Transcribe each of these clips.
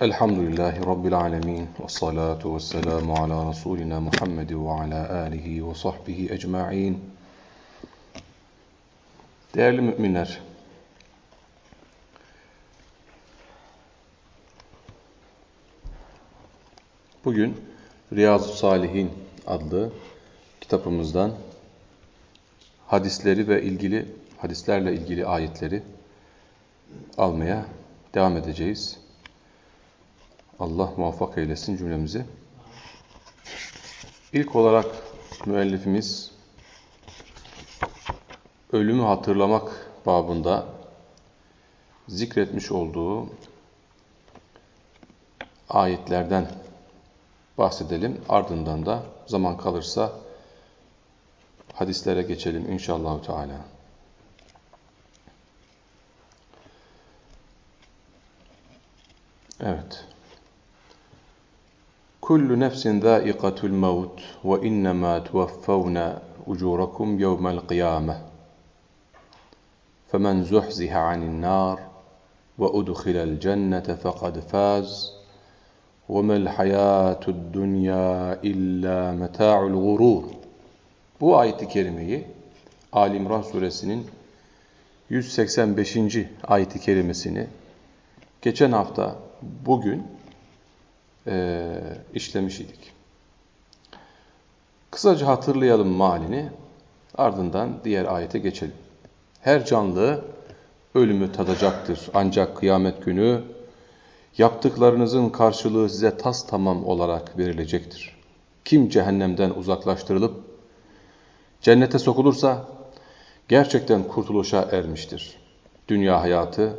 Elhamdülillahi Rabbil alemin ve salatu ve selamu ala Resulina Muhammed ve ala alihi ve sahbihi ecma'in. Değerli müminler, bugün Riyazu Salihin adlı kitabımızdan hadisleri ve ilgili hadislerle ilgili ayetleri almaya devam edeceğiz. Allah muvaffak eylesin cümlemizi. İlk olarak müellifimiz ölümü hatırlamak babında zikretmiş olduğu ayetlerden bahsedelim. Ardından da zaman kalırsa hadislere geçelim inşallah Teala. Evet. Kullu nefsin zâikatul mevt ve innemâ tuvaffavne ucurakum yevmel kıyâme. Femen zuhziha anin nâr ve udkhilel cennete fekad fâz ve mel hayâtud dünyâ illâ meta'ul gurûr. Bu ayet-i kerimeyi Ali İmran suresinin 185. ayet-i kerimesini geçen hafta bugün e, işlemiş idik. Kısaca hatırlayalım malini, ardından diğer ayete geçelim. Her canlı ölümü tadacaktır. Ancak kıyamet günü yaptıklarınızın karşılığı size tas tamam olarak verilecektir. Kim cehennemden uzaklaştırılıp cennete sokulursa gerçekten kurtuluşa ermiştir. Dünya hayatı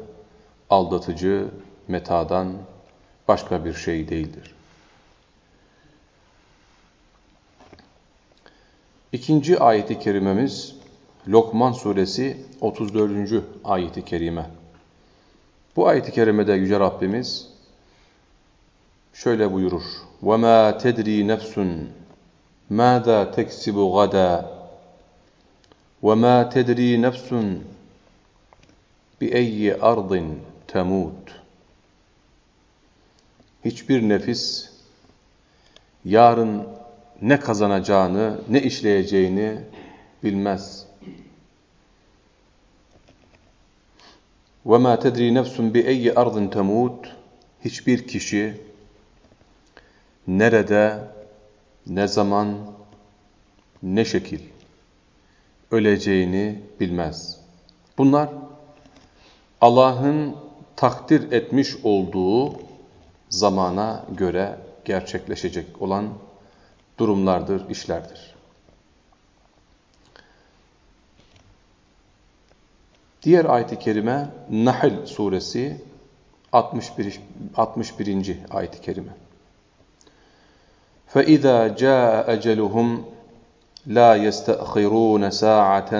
aldatıcı metadan başka bir şey değildir. İkinci ayeti kerimemiz Lokman suresi 34. ayeti kerime. Bu ayeti kerimede Yüce Rabbimiz şöyle buyurur. وَمَا تَدْرِي نَفْسٌ مَاذَا تَكْسِبُ غَدًا وَمَا تَدْرِي نَفْسٌ بِأَيِّ أَرْضٍ تَمُوتُ Hiçbir nefis yarın ne kazanacağını, ne işleyeceğini bilmez. وَمَا تَدْرِي نَفْسٌ بِأَيِّ أَرْضٍ تَمُوتُ Hiçbir kişi nerede, ne zaman, ne şekil öleceğini bilmez. Bunlar Allah'ın takdir etmiş olduğu zamana göre gerçekleşecek olan durumlardır, işlerdir. Diğer ayet-i kerime Nahl suresi 61. 61. ayet-i kerime. فَإِذَا جَاءَ أَجَلُهُمْ لَا يَسْتَأْخِرُونَ سَاعَةً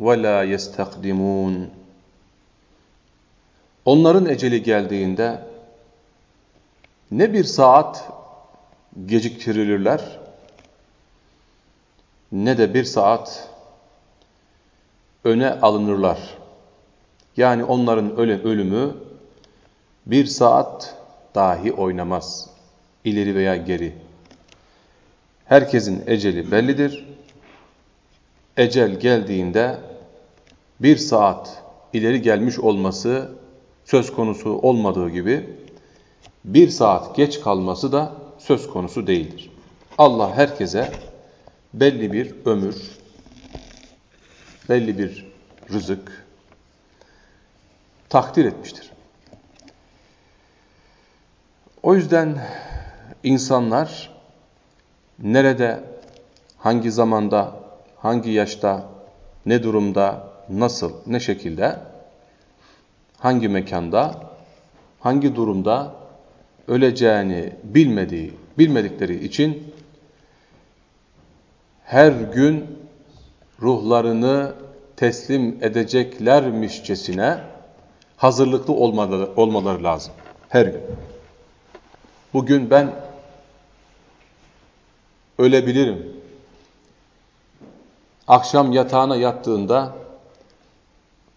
وَلَا يَسْتَقْدِمُونَ Onların eceli geldiğinde ne bir saat geciktirilirler ne de bir saat öne alınırlar. Yani onların ölümü bir saat dahi oynamaz. ileri veya geri. Herkesin eceli bellidir. Ecel geldiğinde bir saat ileri gelmiş olması söz konusu olmadığı gibi bir saat geç kalması da söz konusu değildir. Allah herkese belli bir ömür, belli bir rızık takdir etmiştir. O yüzden insanlar nerede, hangi zamanda, hangi yaşta, ne durumda, nasıl, ne şekilde, hangi mekanda, hangi durumda öleceğini bilmediği, bilmedikleri için her gün ruhlarını teslim edeceklermişçesine hazırlıklı olmaları, olmaları lazım. Her gün. Bugün ben ölebilirim. Akşam yatağına yattığında,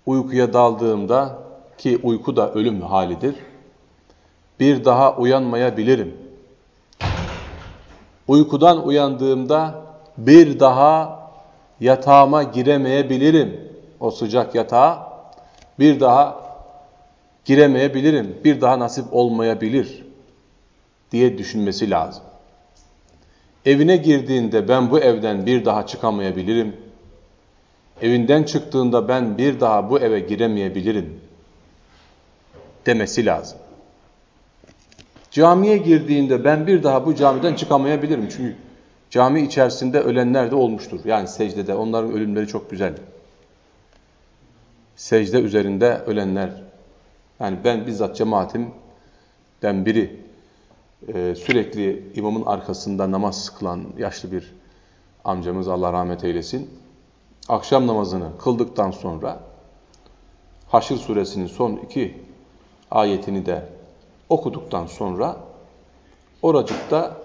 uykuya daldığımda ki uyku da ölüm halidir bir daha uyanmayabilirim. Uykudan uyandığımda bir daha yatağıma giremeyebilirim. O sıcak yatağa bir daha giremeyebilirim. Bir daha nasip olmayabilir diye düşünmesi lazım. Evine girdiğinde ben bu evden bir daha çıkamayabilirim. Evinden çıktığında ben bir daha bu eve giremeyebilirim demesi lazım. Camiye girdiğinde ben bir daha bu camiden çıkamayabilirim. Çünkü cami içerisinde ölenler de olmuştur. Yani secdede onların ölümleri çok güzel. Secde üzerinde ölenler. Yani ben bizzat cemaatimden biri e, sürekli imamın arkasında namaz kılan yaşlı bir amcamız Allah rahmet eylesin. Akşam namazını kıldıktan sonra Haşr suresinin son iki ayetini de okuduktan sonra oracıkta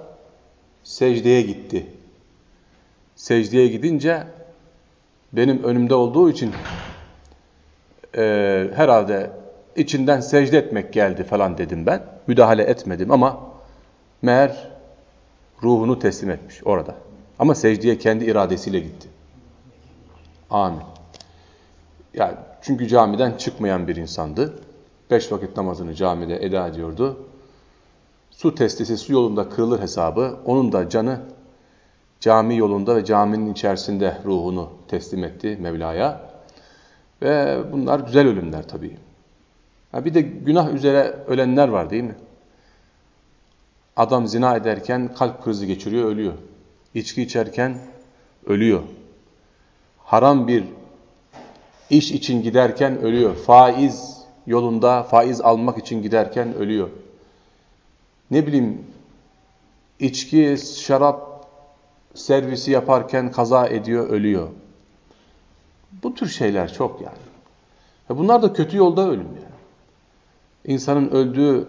secdeye gitti. Secdeye gidince benim önümde olduğu için e, herhalde içinden secde etmek geldi falan dedim ben. Müdahale etmedim ama meğer ruhunu teslim etmiş orada. Ama secdeye kendi iradesiyle gitti. Amin. Yani çünkü camiden çıkmayan bir insandı. Beş vakit namazını camide eda ediyordu. Su testisi su yolunda kırılır hesabı. Onun da canı cami yolunda ve caminin içerisinde ruhunu teslim etti Mevla'ya. Ve bunlar güzel ölümler tabii. Ha bir de günah üzere ölenler var değil mi? Adam zina ederken kalp krizi geçiriyor, ölüyor. İçki içerken ölüyor. Haram bir iş için giderken ölüyor. Faiz yolunda faiz almak için giderken ölüyor. Ne bileyim içki, şarap servisi yaparken kaza ediyor, ölüyor. Bu tür şeyler çok yani. Bunlar da kötü yolda ölüm yani. İnsanın öldüğü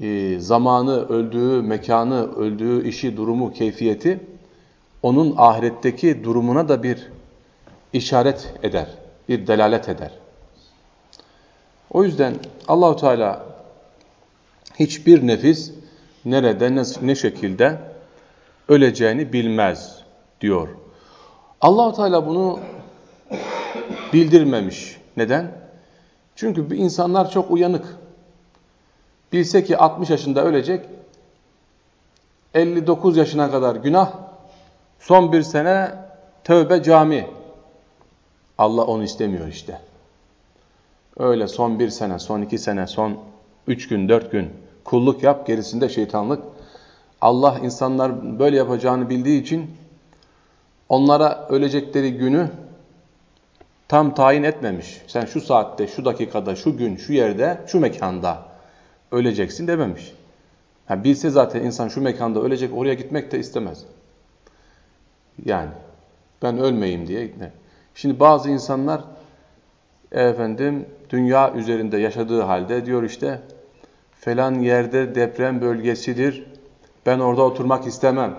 e, zamanı, öldüğü mekanı, öldüğü işi, durumu, keyfiyeti onun ahiretteki durumuna da bir işaret eder, bir delalet eder. O yüzden Allahu Teala hiçbir nefis nerede ne, şekilde öleceğini bilmez diyor. Allahu Teala bunu bildirmemiş. Neden? Çünkü bu insanlar çok uyanık. Bilse ki 60 yaşında ölecek, 59 yaşına kadar günah, son bir sene tövbe cami. Allah onu istemiyor işte. Öyle son bir sene, son iki sene, son üç gün, dört gün kulluk yap, gerisinde şeytanlık. Allah insanlar böyle yapacağını bildiği için onlara ölecekleri günü tam tayin etmemiş. Sen şu saatte, şu dakikada, şu gün, şu yerde, şu mekanda öleceksin dememiş. Ha, bilse zaten insan şu mekanda ölecek, oraya gitmek de istemez. Yani ben ölmeyeyim diye. Şimdi bazı insanlar efendim dünya üzerinde yaşadığı halde diyor işte falan yerde deprem bölgesidir. Ben orada oturmak istemem.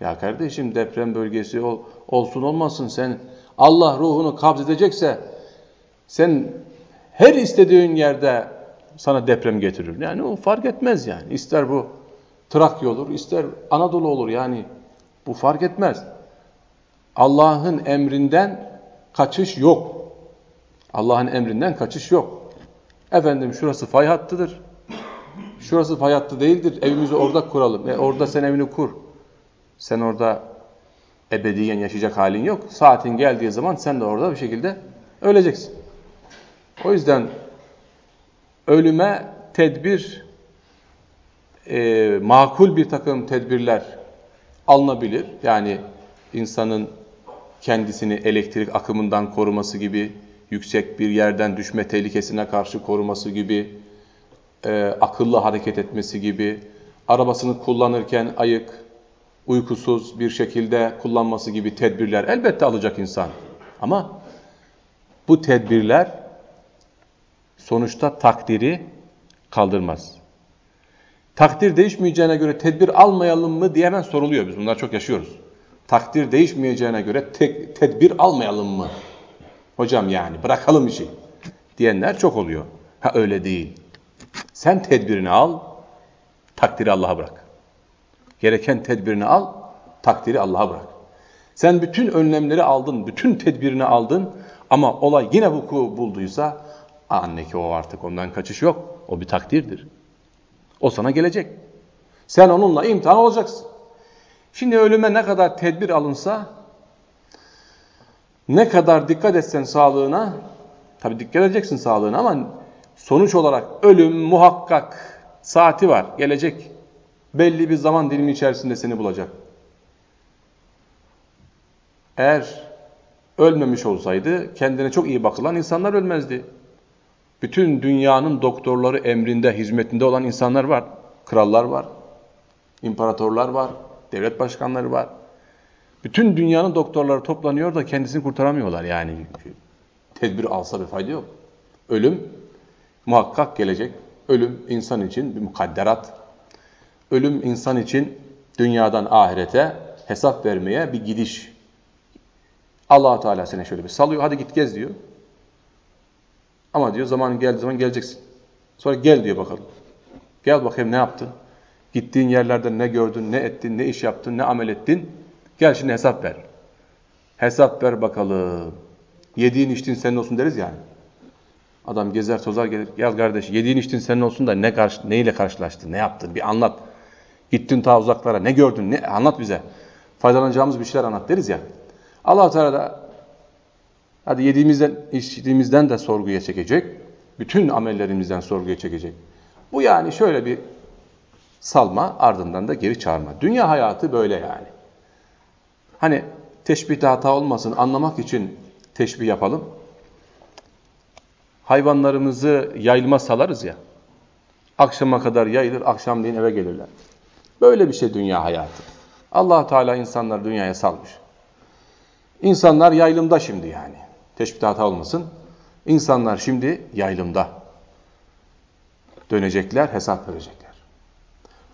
Ya kardeşim deprem bölgesi ol, olsun olmasın sen Allah ruhunu kabz edecekse sen her istediğin yerde sana deprem getirir. Yani o fark etmez yani. İster bu Trakya olur, ister Anadolu olur yani. Bu fark etmez. Allah'ın emrinden kaçış yok. Allah'ın emrinden kaçış yok. Efendim şurası fay hattıdır. Şurası fay hattı değildir. Evimizi orada kuralım. E orada sen evini kur. Sen orada ebediyen yaşayacak halin yok. Saatin geldiği zaman sen de orada bir şekilde öleceksin. O yüzden ölüme tedbir, e, makul bir takım tedbirler alınabilir. Yani insanın kendisini elektrik akımından koruması gibi, yüksek bir yerden düşme tehlikesine karşı koruması gibi, e, akıllı hareket etmesi gibi, arabasını kullanırken ayık, uykusuz bir şekilde kullanması gibi tedbirler elbette alacak insan. Ama bu tedbirler sonuçta takdiri kaldırmaz. Takdir değişmeyeceğine göre tedbir almayalım mı diye hemen soruluyor. Biz bunlar çok yaşıyoruz. Takdir değişmeyeceğine göre tek, tedbir almayalım mı? Hocam yani bırakalım işi diyenler çok oluyor. Ha öyle değil. Sen tedbirini al, takdiri Allah'a bırak. Gereken tedbirini al, takdiri Allah'a bırak. Sen bütün önlemleri aldın, bütün tedbirini aldın ama olay yine vuku bulduysa anne ki o artık ondan kaçış yok. O bir takdirdir. O sana gelecek. Sen onunla imtihan olacaksın. Şimdi ölüme ne kadar tedbir alınsa, ne kadar dikkat etsen sağlığına, tabi dikkat edeceksin sağlığına ama sonuç olarak ölüm muhakkak saati var, gelecek. Belli bir zaman dilimi içerisinde seni bulacak. Eğer ölmemiş olsaydı kendine çok iyi bakılan insanlar ölmezdi. Bütün dünyanın doktorları emrinde, hizmetinde olan insanlar var. Krallar var, imparatorlar var, devlet başkanları var. Bütün dünyanın doktorları toplanıyor da kendisini kurtaramıyorlar yani. Tedbir alsa bir fayda yok. Ölüm muhakkak gelecek. Ölüm insan için bir mukadderat. Ölüm insan için dünyadan ahirete hesap vermeye bir gidiş. allah Teala seni şöyle bir salıyor. Hadi git gez diyor. Ama diyor zaman geldiği zaman geleceksin. Sonra gel diyor bakalım. Gel bakayım ne yaptın? Gittiğin yerlerde ne gördün, ne ettin, ne iş yaptın, ne amel ettin? Gel şimdi hesap ver. Hesap ver bakalım. Yediğin içtiğin senin olsun deriz yani. Adam gezer tozar gelir. Gel kardeş yediğin içtiğin senin olsun da ne karşı, neyle karşılaştın, ne yaptın bir anlat. Gittin ta uzaklara ne gördün, ne anlat bize. Faydalanacağımız bir şeyler anlat deriz ya. allah Teala da hadi yediğimizden, içtiğimizden de sorguya çekecek. Bütün amellerimizden sorguya çekecek. Bu yani şöyle bir salma ardından da geri çağırma. Dünya hayatı böyle yani. Hani teşbihte hata olmasın anlamak için teşbih yapalım. Hayvanlarımızı yayılma salarız ya. Akşama kadar yayılır, akşamleyin eve gelirler. Böyle bir şey dünya hayatı. allah Teala insanları dünyaya salmış. İnsanlar yaylımda şimdi yani. Teşbihte hata olmasın. İnsanlar şimdi yaylımda. Dönecekler, hesap verecekler.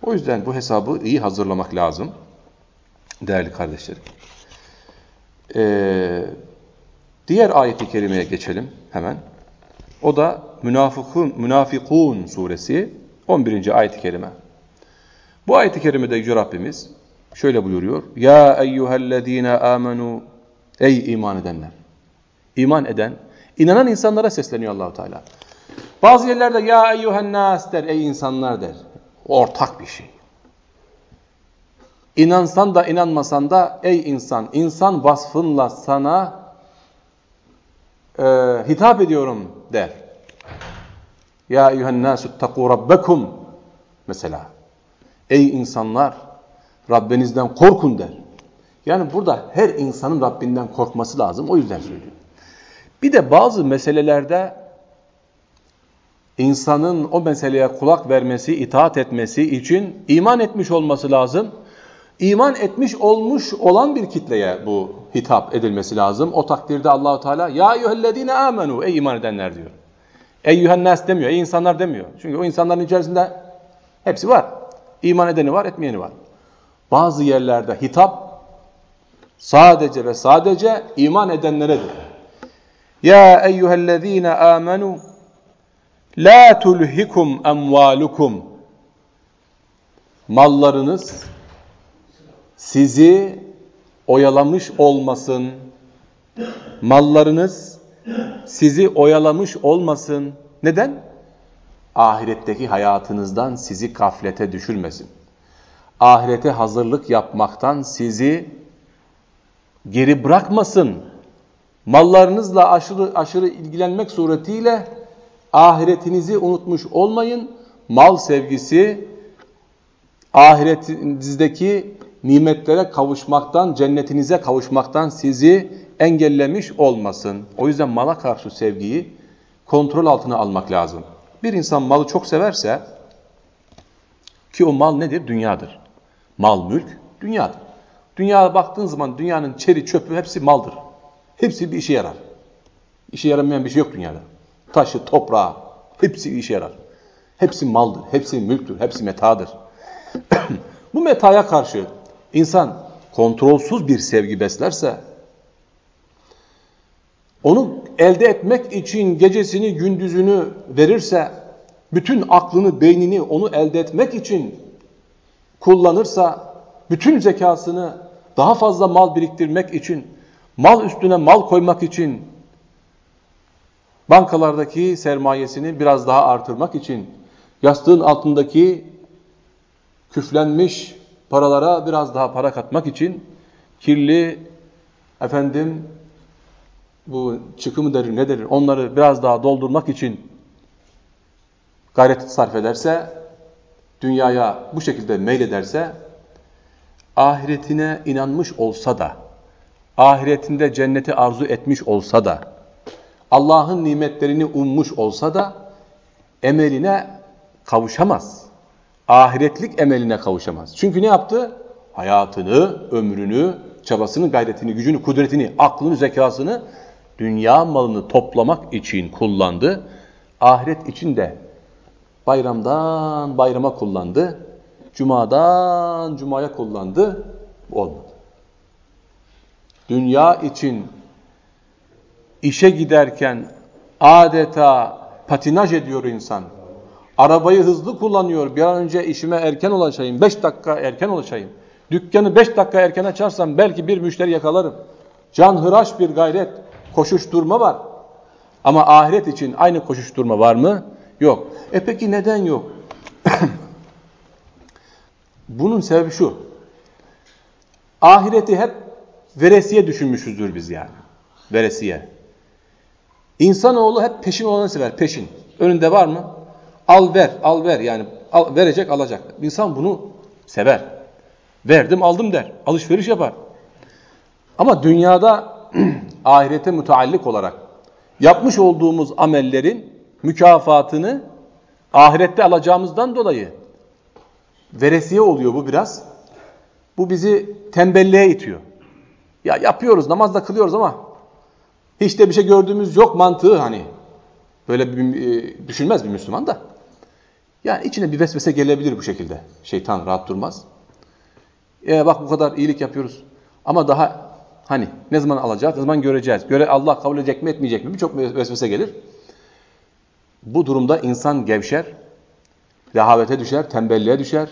O yüzden bu hesabı iyi hazırlamak lazım. Değerli kardeşlerim. Ee, diğer ayeti kerimeye geçelim hemen. O da Münafıkun, Münafikun suresi 11. ayet-i kerime. Bu ayet-i kerimede Yüce Rabbimiz şöyle buyuruyor. Ya eyyühellezine amenu Ey iman edenler. İman eden, inanan insanlara sesleniyor Allahu Teala. Bazı yerlerde ya eyyühen nas der, ey insanlar der ortak bir şey. İnansan da inanmasan da ey insan, insan vasfınla sana e, hitap ediyorum der. Ya eyyühennâsü ttakû rabbekum mesela. Ey insanlar Rabbinizden korkun der. Yani burada her insanın Rabbinden korkması lazım. O yüzden söylüyorum. Bir de bazı meselelerde insanın o meseleye kulak vermesi, itaat etmesi için iman etmiş olması lazım. İman etmiş olmuş olan bir kitleye bu hitap edilmesi lazım. O takdirde Allahu Teala ya eyyühellezine amenu ey iman edenler diyor. Eyyühen nas demiyor, ey insanlar demiyor. Çünkü o insanların içerisinde hepsi var. İman edeni var, etmeyeni var. Bazı yerlerde hitap sadece ve sadece iman edenleredir. Ya eyyühellezine amenu La tulhikum emvalukum. Mallarınız sizi oyalamış olmasın. Mallarınız sizi oyalamış olmasın. Neden? Ahiretteki hayatınızdan sizi kaflete düşürmesin. Ahirete hazırlık yapmaktan sizi geri bırakmasın. Mallarınızla aşırı aşırı ilgilenmek suretiyle ahiretinizi unutmuş olmayın. Mal sevgisi ahiretinizdeki nimetlere kavuşmaktan, cennetinize kavuşmaktan sizi engellemiş olmasın. O yüzden mala karşı sevgiyi kontrol altına almak lazım. Bir insan malı çok severse ki o mal nedir? Dünyadır. Mal, mülk, dünyadır. Dünyaya baktığın zaman dünyanın çeri, çöpü hepsi maldır. Hepsi bir işe yarar. İşe yaramayan bir şey yok dünyada taşı, toprağı hepsi işe yarar. Hepsi maldır, hepsi mülktür, hepsi metadır. Bu metaya karşı insan kontrolsüz bir sevgi beslerse, onu elde etmek için gecesini, gündüzünü verirse, bütün aklını, beynini onu elde etmek için kullanırsa, bütün zekasını daha fazla mal biriktirmek için, mal üstüne mal koymak için, bankalardaki sermayesini biraz daha artırmak için, yastığın altındaki küflenmiş paralara biraz daha para katmak için, kirli efendim bu çıkımı derir ne derir onları biraz daha doldurmak için gayret sarf ederse, dünyaya bu şekilde meylederse, ahiretine inanmış olsa da, ahiretinde cenneti arzu etmiş olsa da, Allah'ın nimetlerini ummuş olsa da, emeline kavuşamaz. Ahiretlik emeline kavuşamaz. Çünkü ne yaptı? Hayatını, ömrünü, çabasını, gayretini, gücünü, kudretini, aklını, zekasını dünya malını toplamak için kullandı. Ahiret için de bayramdan bayrama kullandı. Cumadan cumaya kullandı. Olmadı. Dünya için işe giderken adeta patinaj ediyor insan. Arabayı hızlı kullanıyor. Bir an önce işime erken ulaşayım. Beş dakika erken ulaşayım. Dükkanı beş dakika erken açarsam belki bir müşteri yakalarım. Can hıraş bir gayret, koşuşturma var. Ama ahiret için aynı koşuşturma var mı? Yok. E peki neden yok? Bunun sebebi şu. Ahireti hep veresiye düşünmüşüzdür biz yani. Veresiye. İnsanoğlu hep peşin olanı sever. Peşin. Önünde var mı? Al ver, al ver. Yani al, verecek, alacak. İnsan bunu sever. Verdim, aldım der. Alışveriş yapar. Ama dünyada ahirete müteallik olarak yapmış olduğumuz amellerin mükafatını ahirette alacağımızdan dolayı veresiye oluyor bu biraz. Bu bizi tembelliğe itiyor. Ya yapıyoruz, namaz da kılıyoruz ama hiç de bir şey gördüğümüz yok mantığı hani. Böyle bir, e, düşünmez bir Müslüman da. Yani içine bir vesvese gelebilir bu şekilde. Şeytan rahat durmaz. E bak bu kadar iyilik yapıyoruz. Ama daha hani ne zaman alacağız, ne zaman göreceğiz. Göre Allah kabul edecek mi etmeyecek mi? Birçok vesvese gelir. Bu durumda insan gevşer, rehavete düşer, tembelliğe düşer.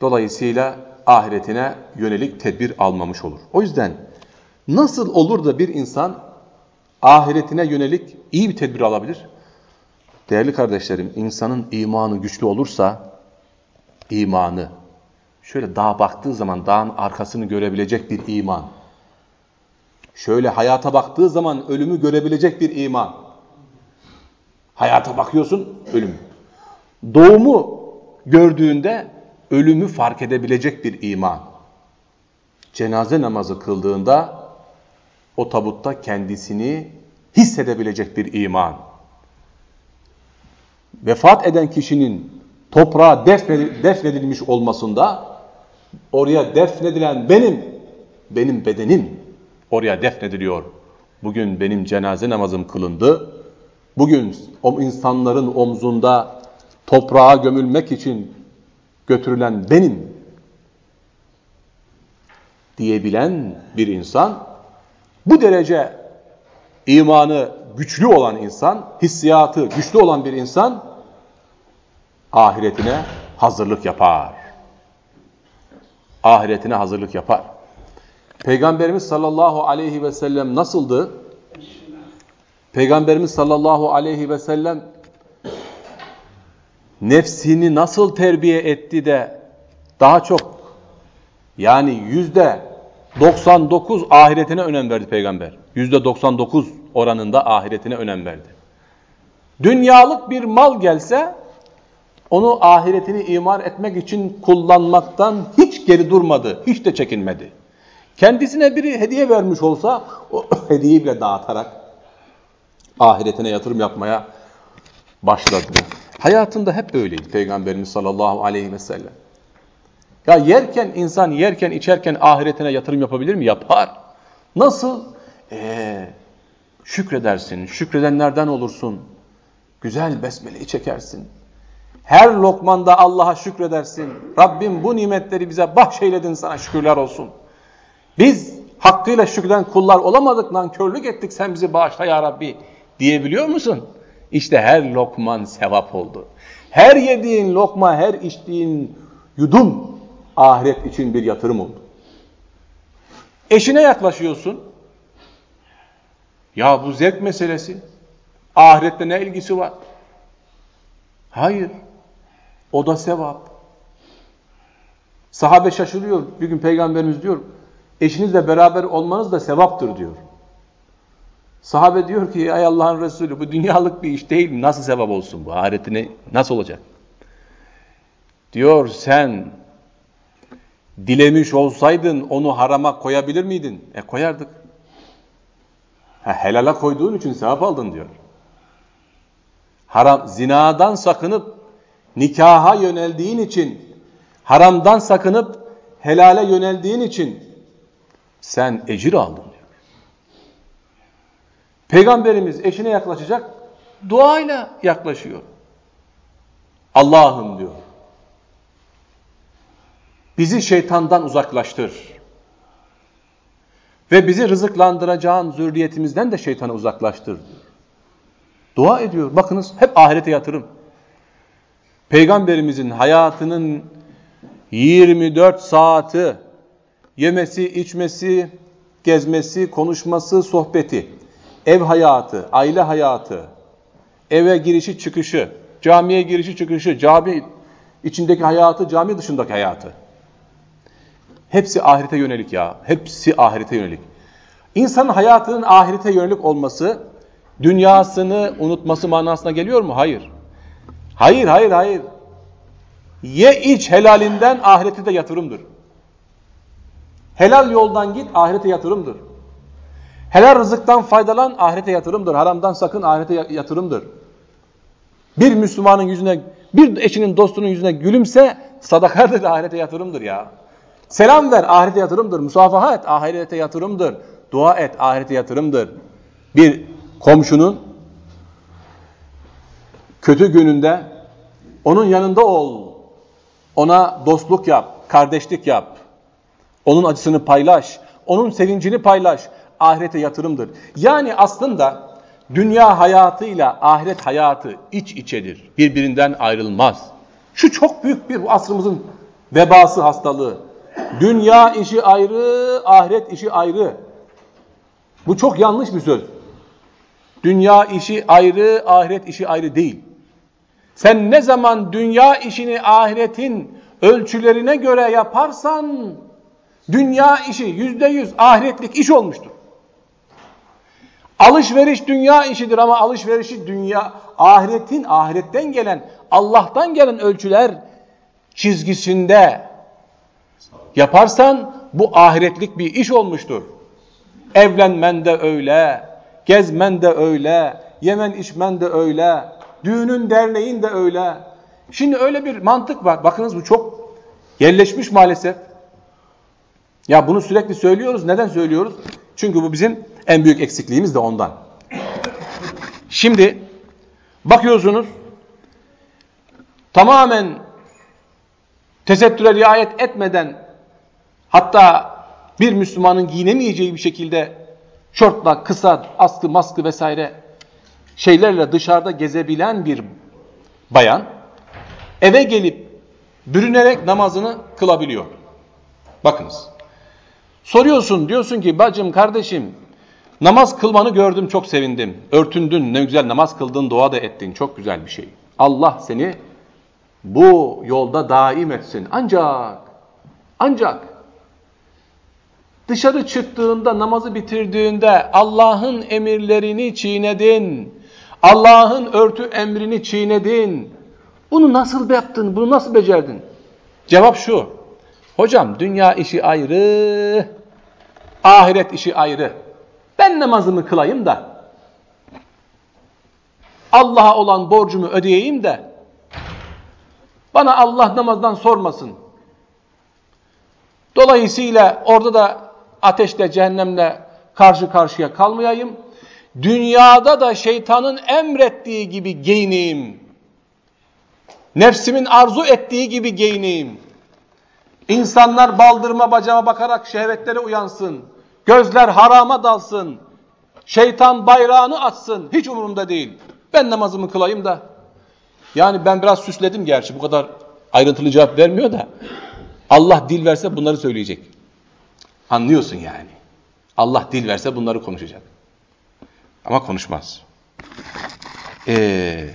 Dolayısıyla ahiretine yönelik tedbir almamış olur. O yüzden nasıl olur da bir insan ahiretine yönelik iyi bir tedbir alabilir? Değerli kardeşlerim, insanın imanı güçlü olursa, imanı, şöyle dağa baktığı zaman dağın arkasını görebilecek bir iman, şöyle hayata baktığı zaman ölümü görebilecek bir iman, hayata bakıyorsun, ölüm. Doğumu gördüğünde ölümü fark edebilecek bir iman. Cenaze namazı kıldığında o tabutta kendisini hissedebilecek bir iman vefat eden kişinin toprağa defnedilmiş olmasında oraya defnedilen benim, benim bedenim oraya defnediliyor. Bugün benim cenaze namazım kılındı. Bugün o insanların omzunda toprağa gömülmek için götürülen benim diyebilen bir insan bu derece imanı güçlü olan insan, hissiyatı güçlü olan bir insan ahiretine hazırlık yapar. Ahiretine hazırlık yapar. Peygamberimiz sallallahu aleyhi ve sellem nasıldı? Peygamberimiz sallallahu aleyhi ve sellem nefsini nasıl terbiye etti de daha çok yani yüzde 99 ahiretine önem verdi peygamber. Yüzde 99 oranında ahiretine önem verdi. Dünyalık bir mal gelse onu ahiretini imar etmek için kullanmaktan hiç geri durmadı, hiç de çekinmedi. Kendisine biri hediye vermiş olsa o hediyeyi bile dağıtarak ahiretine yatırım yapmaya başladı. Hayatında hep böyleydi Peygamberimiz sallallahu aleyhi ve sellem. Ya yerken insan yerken içerken ahiretine yatırım yapabilir mi? Yapar. Nasıl? Ee, şükredersin, şükredenlerden olursun. Güzel besmeleyi çekersin. Her lokmanda Allah'a şükredersin. Rabbim bu nimetleri bize bahşeyledin sana şükürler olsun. Biz hakkıyla şükreden kullar olamadık, nankörlük ettik sen bizi bağışla ya Rabbi diyebiliyor musun? İşte her lokman sevap oldu. Her yediğin lokma, her içtiğin yudum ahiret için bir yatırım oldu. Eşine yaklaşıyorsun. Ya bu zevk meselesi. Ahirette ne ilgisi var? Hayır. O da sevap. Sahabe şaşırıyor. Bir gün peygamberimiz diyor, eşinizle beraber olmanız da sevaptır diyor. Sahabe diyor ki, ay Allah'ın Resulü bu dünyalık bir iş değil Nasıl sevap olsun bu? Ahiretine nasıl olacak? Diyor sen dilemiş olsaydın onu harama koyabilir miydin? E koyardık. Ha, helala koyduğun için sevap aldın diyor. Haram, zinadan sakınıp nikaha yöneldiğin için, haramdan sakınıp helale yöneldiğin için sen ecir aldın diyor. Peygamberimiz eşine yaklaşacak, duayla yaklaşıyor. Allah'ım diyor. Bizi şeytandan uzaklaştır. Ve bizi rızıklandıracağın zürriyetimizden de şeytanı uzaklaştır diyor. Dua ediyor. Bakınız hep ahirete yatırım. Peygamberimizin hayatının 24 saati yemesi, içmesi, gezmesi, konuşması, sohbeti, ev hayatı, aile hayatı, eve girişi çıkışı, camiye girişi çıkışı, cami içindeki hayatı, cami dışındaki hayatı. Hepsi ahirete yönelik ya. Hepsi ahirete yönelik. İnsanın hayatının ahirete yönelik olması, dünyasını unutması manasına geliyor mu? Hayır. Hayır, hayır, hayır. Ye iç helalinden ahirete de yatırımdır. Helal yoldan git ahirete yatırımdır. Helal rızıktan faydalan ahirete yatırımdır. Haramdan sakın ahirete yatırımdır. Bir Müslümanın yüzüne, bir eşinin dostunun yüzüne gülümse sadakadır ahirete yatırımdır ya. Selam ver ahirete yatırımdır. Musafaha et ahirete yatırımdır. Dua et ahirete yatırımdır. Bir komşunun kötü gününde onun yanında ol. Ona dostluk yap, kardeşlik yap. Onun acısını paylaş, onun sevincini paylaş. Ahirete yatırımdır. Yani aslında dünya hayatıyla ahiret hayatı iç içedir. Birbirinden ayrılmaz. Şu çok büyük bir bu asrımızın vebası hastalığı. Dünya işi ayrı, ahiret işi ayrı. Bu çok yanlış bir söz. Dünya işi ayrı, ahiret işi ayrı değil. Sen ne zaman dünya işini ahiretin ölçülerine göre yaparsan, dünya işi yüzde yüz ahiretlik iş olmuştur. Alışveriş dünya işidir ama alışverişi dünya, ahiretin, ahiretten gelen, Allah'tan gelen ölçüler çizgisinde yaparsan bu ahiretlik bir iş olmuştur. Evlenmen de öyle, gezmen de öyle, yemen içmen de öyle, düğünün derneğin de öyle. Şimdi öyle bir mantık var. Bakınız bu çok yerleşmiş maalesef. Ya bunu sürekli söylüyoruz. Neden söylüyoruz? Çünkü bu bizim en büyük eksikliğimiz de ondan. Şimdi bakıyorsunuz tamamen tesettüre riayet etmeden hatta bir Müslümanın giyinemeyeceği bir şekilde şortla, kısa, askı, maskı vesaire şeylerle dışarıda gezebilen bir bayan eve gelip bürünerek namazını kılabiliyor. Bakınız. Soruyorsun diyorsun ki bacım kardeşim namaz kılmanı gördüm çok sevindim. Örtündün ne güzel namaz kıldın dua da ettin çok güzel bir şey. Allah seni bu yolda daim etsin. Ancak ancak dışarı çıktığında namazı bitirdiğinde Allah'ın emirlerini çiğnedin. Allah'ın örtü emrini çiğnedin. Bunu nasıl yaptın? Bunu nasıl becerdin? Cevap şu. Hocam dünya işi ayrı, ahiret işi ayrı. Ben namazımı kılayım da Allah'a olan borcumu ödeyeyim de bana Allah namazdan sormasın. Dolayısıyla orada da ateşle cehennemle karşı karşıya kalmayayım. Dünyada da şeytanın emrettiği gibi giyineyim. Nefsimin arzu ettiği gibi giyineyim. İnsanlar baldırma bacağıma bakarak şehvetlere uyansın. Gözler harama dalsın. Şeytan bayrağını atsın. Hiç umurumda değil. Ben namazımı kılayım da. Yani ben biraz süsledim gerçi bu kadar ayrıntılı cevap vermiyor da. Allah dil verse bunları söyleyecek. Anlıyorsun yani. Allah dil verse bunları konuşacak. Ama konuşmaz. Ee,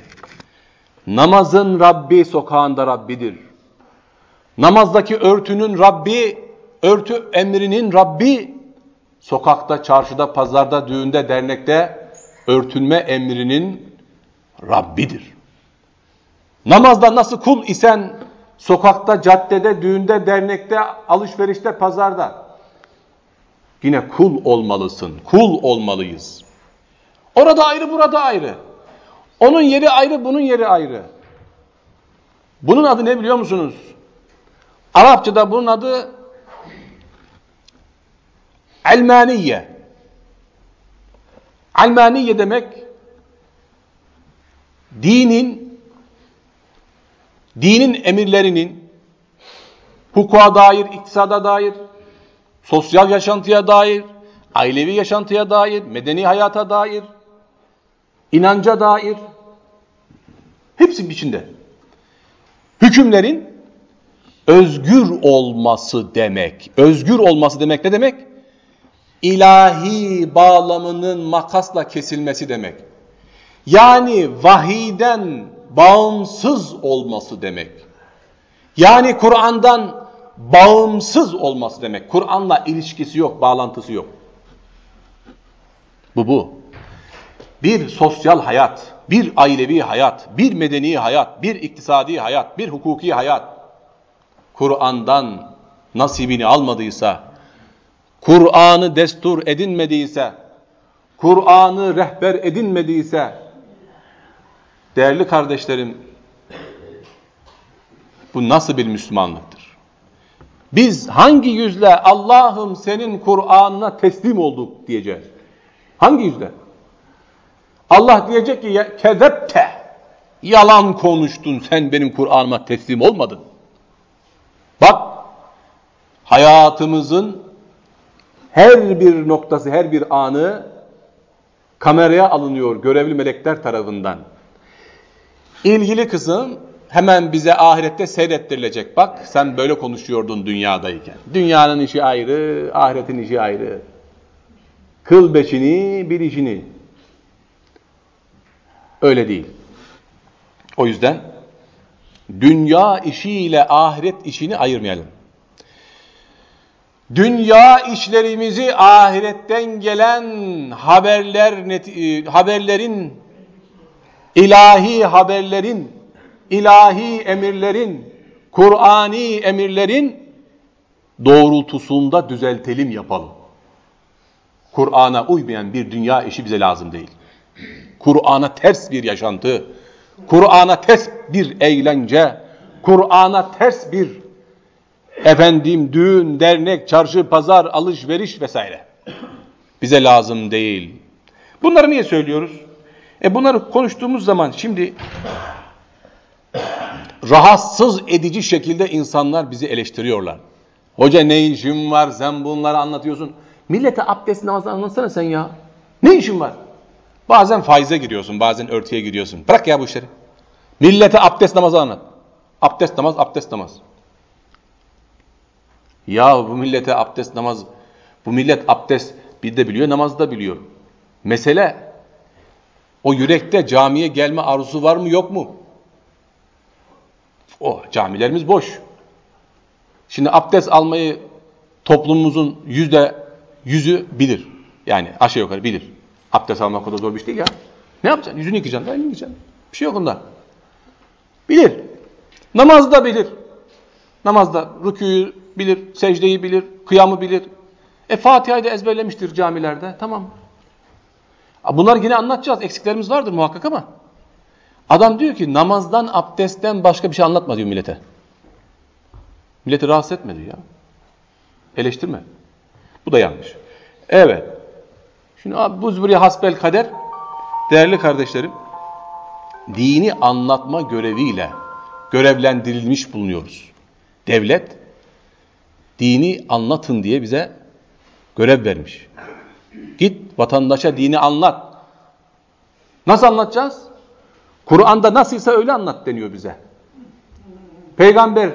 namazın Rabbi sokağında Rabbidir. Namazdaki örtünün Rabbi, örtü emrinin Rabbi, sokakta, çarşıda, pazarda, düğünde, dernekte örtünme emrinin Rabbidir. Namazda nasıl kul isen sokakta, caddede, düğünde, dernekte, alışverişte, pazarda yine kul olmalısın. Kul olmalıyız. Orada ayrı, burada ayrı. Onun yeri ayrı, bunun yeri ayrı. Bunun adı ne biliyor musunuz? Arapçada bunun adı Almaniye. Almaniye demek dinin dinin emirlerinin hukuka dair, iktisada dair, sosyal yaşantıya dair, ailevi yaşantıya dair, medeni hayata dair, inanca dair hepsinin içinde. Hükümlerin özgür olması demek. Özgür olması demek ne demek? İlahi bağlamının makasla kesilmesi demek. Yani vahiden bağımsız olması demek. Yani Kur'an'dan bağımsız olması demek. Kur'an'la ilişkisi yok, bağlantısı yok. Bu bu. Bir sosyal hayat, bir ailevi hayat, bir medeni hayat, bir iktisadi hayat, bir hukuki hayat Kur'an'dan nasibini almadıysa, Kur'an'ı destur edinmediyse, Kur'an'ı rehber edinmediyse, değerli kardeşlerim, bu nasıl bir Müslümanlıktır? Biz hangi yüzle Allah'ım senin Kur'an'ına teslim olduk diyeceğiz? Hangi yüzle? Allah diyecek ki kezepte, yalan konuştun sen benim Kur'an'ıma teslim olmadın. Bak, hayatımızın her bir noktası, her bir anı kameraya alınıyor görevli melekler tarafından. İlgili kısım hemen bize ahirette seyrettirilecek. Bak sen böyle konuşuyordun dünyadayken. Dünyanın işi ayrı, ahiretin işi ayrı. Kıl beşini, bir işini. Öyle değil. O yüzden dünya işiyle ahiret işini ayırmayalım. Dünya işlerimizi ahiretten gelen haberler e, haberlerin ilahi haberlerin ilahi emirlerin Kur'ani emirlerin doğrultusunda düzeltelim yapalım. Kur'an'a uymayan bir dünya işi bize lazım değil. Kur'an'a ters bir yaşantı, Kur'an'a ters bir eğlence, Kur'an'a ters bir efendim düğün, dernek, çarşı, pazar, alışveriş vesaire. Bize lazım değil. Bunları niye söylüyoruz? E bunları konuştuğumuz zaman şimdi rahatsız edici şekilde insanlar bizi eleştiriyorlar. Hoca ne işin var sen bunları anlatıyorsun. Millete abdest namazı anlatsana sen ya. Ne işin var? Bazen faize giriyorsun, bazen örtüye giriyorsun. Bırak ya bu işleri. Millete abdest namazı anlat. Abdest namaz, abdest namaz. Ya bu millete abdest namaz, bu millet abdest bir de biliyor, namaz da biliyor. Mesele o yürekte camiye gelme arzusu var mı yok mu? O camilerimiz boş. Şimdi abdest almayı toplumumuzun yüzde yüzü bilir. Yani aşağı yukarı bilir. Abdest almak o zor bir şey değil ya. Ne yapacaksın? Yüzünü yıkayacaksın, elini yıkayacaksın. Bir şey yok onda. Bilir. Namazda bilir. Namazda rüküyü bilir, secdeyi bilir, kıyamı bilir. E Fatiha'yı da ezberlemiştir camilerde. Tamam. Bunlar yine anlatacağız. Eksiklerimiz vardır muhakkak ama. Adam diyor ki namazdan, abdestten başka bir şey anlatma diyor millete. Milleti rahatsız etme diyor ya. Eleştirme. Bu da yanlış. Evet. Şimdi bu buraya hasbel kader. Değerli kardeşlerim, dini anlatma göreviyle görevlendirilmiş bulunuyoruz. Devlet dini anlatın diye bize görev vermiş. Git vatandaşa dini anlat. Nasıl anlatacağız? Kur'an'da nasılsa öyle anlat deniyor bize. Peygamber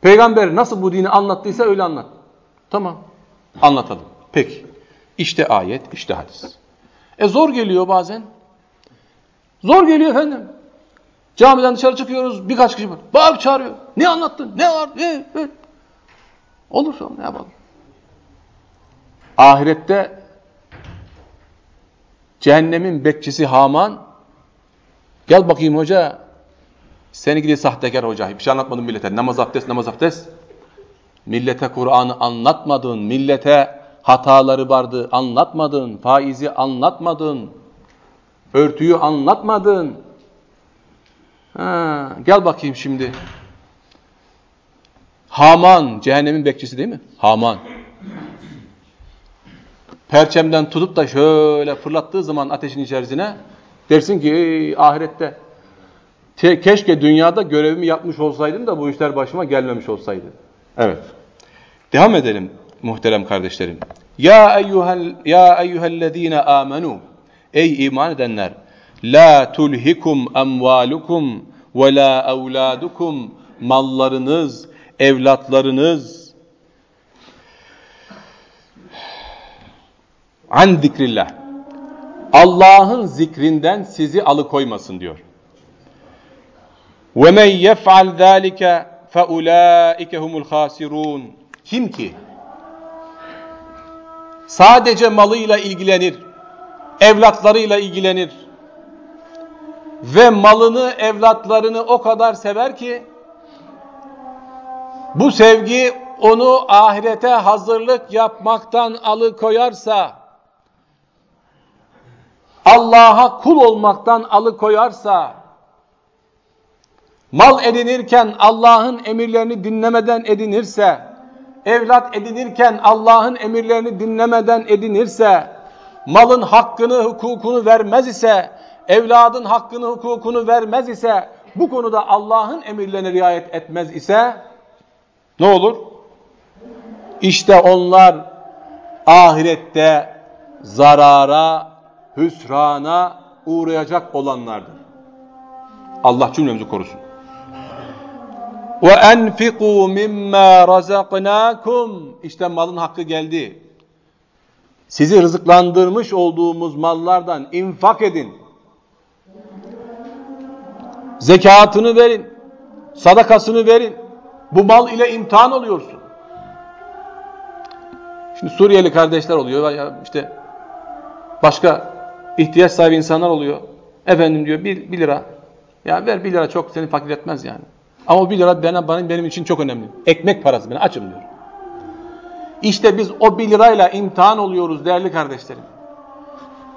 Peygamber nasıl bu dini anlattıysa öyle anlat. Tamam. Anlatalım. Peki. İşte ayet, işte hadis. E zor geliyor bazen. Zor geliyor efendim. Camiden dışarı çıkıyoruz, birkaç kişi var. Bağırıp çağırıyor. Ne anlattın? Ne var? Ne? ne? Olur sonra ne yapalım? Ahirette cehennemin bekçisi Haman gel bakayım hoca seni gidi sahtekar hoca. Bir şey anlatmadın millete. Namaz abdest, namaz abdest. Millete Kur'an'ı anlatmadın. Millete hataları vardı anlatmadın. Faizi anlatmadın. Örtüyü anlatmadın. Ha, gel bakayım şimdi. Haman, cehennemin bekçisi değil mi? Haman. Perçemden tutup da şöyle fırlattığı zaman ateşin içerisine dersin ki ahirette keşke dünyada görevimi yapmış olsaydım da bu işler başıma gelmemiş olsaydı. Evet. Devam edelim muhterem kardeşlerim. Ya eyyuhel ya eyyuhellezine amenu Ey iman edenler La tulhikum emvalukum ve la evladukum mallarınız, evlatlarınız an zikrillah. Allah'ın zikrinden sizi alıkoymasın diyor. Yef'al zalika fe ulaike humul hasirun. Kim ki sadece malıyla ilgilenir, evlatlarıyla ilgilenir ve malını, evlatlarını o kadar sever ki bu sevgi onu ahirete hazırlık yapmaktan alıkoyarsa Allah'a kul olmaktan alıkoyarsa mal edinirken Allah'ın emirlerini dinlemeden edinirse evlat edinirken Allah'ın emirlerini dinlemeden edinirse malın hakkını, hukukunu vermez ise evladın hakkını, hukukunu vermez ise, bu konuda Allah'ın emirlerine riayet etmez ise ne olur? İşte onlar ahirette zarara, hüsrana uğrayacak olanlardır. Allah cümlemizi korusun. Ve enfiku mimma razaknakum. İşte malın hakkı geldi. Sizi rızıklandırmış olduğumuz mallardan infak edin. Zekatını verin. Sadakasını verin. Bu mal ile imtihan oluyorsun. Şimdi Suriyeli kardeşler oluyor. Ya işte başka ihtiyaç sahibi insanlar oluyor. Efendim diyor bir, lira. Ya ver bir lira çok seni fakir etmez yani. Ama bir lira benim, benim, benim için çok önemli. Ekmek parası ben açım diyor. İşte biz o bir lirayla imtihan oluyoruz değerli kardeşlerim.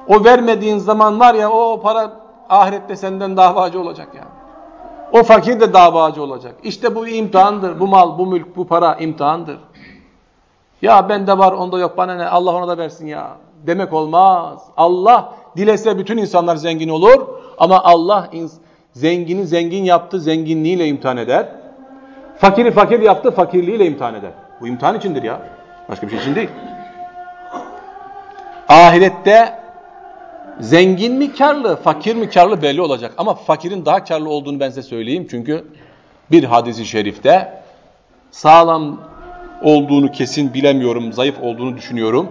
O vermediğin zaman var ya o para ahirette senden davacı olacak yani. O fakir de davacı olacak. İşte bu imtihandır. Bu mal, bu mülk, bu para imtihandır. Ya bende var, onda yok, bana ne? Allah ona da versin ya. Demek olmaz. Allah dilese bütün insanlar zengin olur. Ama Allah zengini zengin yaptı, zenginliğiyle imtihan eder. Fakiri fakir yaptı, fakirliğiyle imtihan eder. Bu imtihan içindir ya. Başka bir şey için değil. Ahirette Zengin mi karlı, fakir mi karlı belli olacak. Ama fakirin daha karlı olduğunu ben size söyleyeyim. Çünkü bir hadisi şerifte sağlam olduğunu kesin bilemiyorum, zayıf olduğunu düşünüyorum.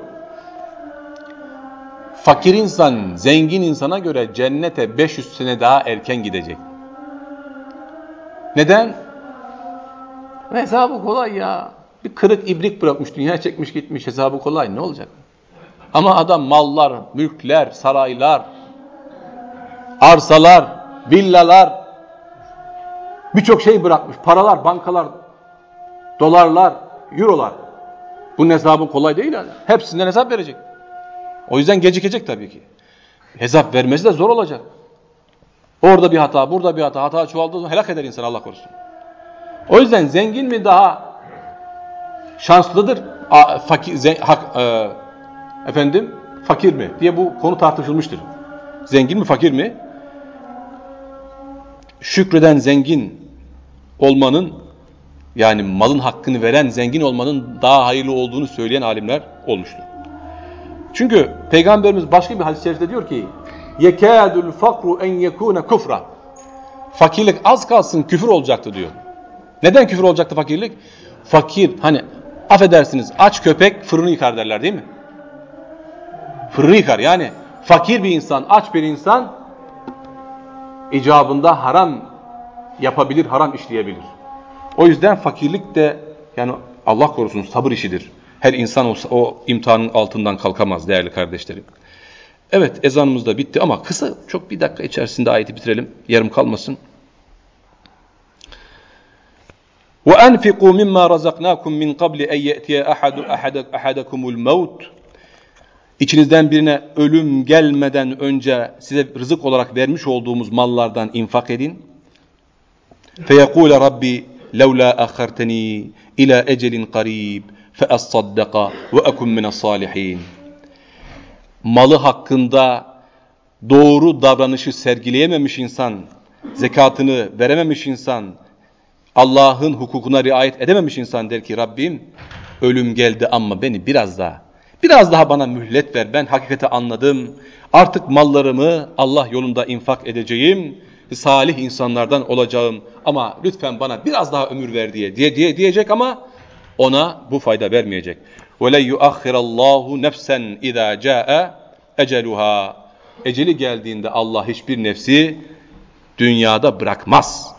Fakir insan, zengin insana göre cennete 500 sene daha erken gidecek. Neden? Hesabı kolay ya. Bir kırık ibrik bırakmış, dünya çekmiş gitmiş, hesabı kolay. Ne olacak? Ama adam mallar, mülkler, saraylar, arsalar, villalar, birçok şey bırakmış. Paralar, bankalar, dolarlar, eurolar. Bu hesabı kolay değil yani. Hepsinden hesap verecek. O yüzden gecikecek tabii ki. Hesap vermesi de zor olacak. Orada bir hata, burada bir hata. Hata çoğaldığı zaman helak eder insan Allah korusun. O yüzden zengin mi daha şanslıdır? fakir, hak, e, efendim fakir mi diye bu konu tartışılmıştır. Zengin mi fakir mi? Şükreden zengin olmanın yani malın hakkını veren zengin olmanın daha hayırlı olduğunu söyleyen alimler olmuştur. Çünkü Peygamberimiz başka bir hadis-i şerifte diyor ki yekâdul fakru en yekûne kufra. Fakirlik az kalsın küfür olacaktı diyor. Neden küfür olacaktı fakirlik? Fakir hani affedersiniz aç köpek fırını yıkar derler değil mi? Fırını yıkar yani fakir bir insan aç bir insan icabında haram yapabilir haram işleyebilir. O yüzden fakirlik de yani Allah korusun sabır işidir. Her insan olsa o imtihanın altından kalkamaz değerli kardeşlerim. Evet ezanımız da bitti ama kısa çok bir dakika içerisinde ayeti bitirelim. Yarım kalmasın. وَاَنْفِقُوا مِمَّا رَزَقْنَاكُمْ مِنْ قَبْلِ اَنْ يَأْتِيَ اَحَدَكُمُ الْمَوْتِ İçinizden birine ölüm gelmeden önce size rızık olarak vermiş olduğumuz mallardan infak edin. فَيَقُولَ رَبِّ لَوْلَا أَخَرْتَنِي اِلَى اَجَلٍ قَرِيبٍ فَأَصَّدَّقَ وَأَكُمْ مِنَ الصَّالِحِينَ Malı hakkında doğru davranışı sergileyememiş insan, zekatını verememiş insan, Allah'ın hukukuna riayet edememiş insan der ki Rabbim ölüm geldi ama beni biraz daha, biraz daha bana mühlet ver. Ben hakikati anladım. Artık mallarımı Allah yolunda infak edeceğim. Salih insanlardan olacağım. Ama lütfen bana biraz daha ömür ver diye, diye, diye diyecek ama ona bu fayda vermeyecek. وَلَنْ يُؤَخِّرَ اللّٰهُ نَفْسًا اِذَا جَاءَ اَجَلُهَا Eceli geldiğinde Allah hiçbir nefsi dünyada bırakmaz.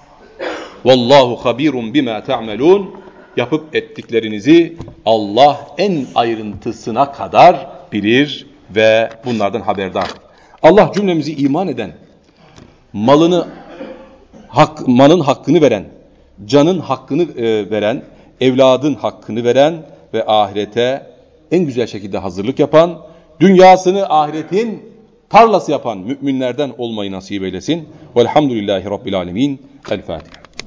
Vallahu habirun bima ta'malun. Yapıp ettiklerinizi Allah en ayrıntısına kadar bilir ve bunlardan haberdar. Allah cümlemizi iman eden, malını hak, malın hakkını veren, canın hakkını e, veren, evladın hakkını veren ve ahirete en güzel şekilde hazırlık yapan, dünyasını ahiretin tarlası yapan müminlerden olmayı nasip eylesin. Velhamdülillahi Rabbil Alemin. El Fatiha.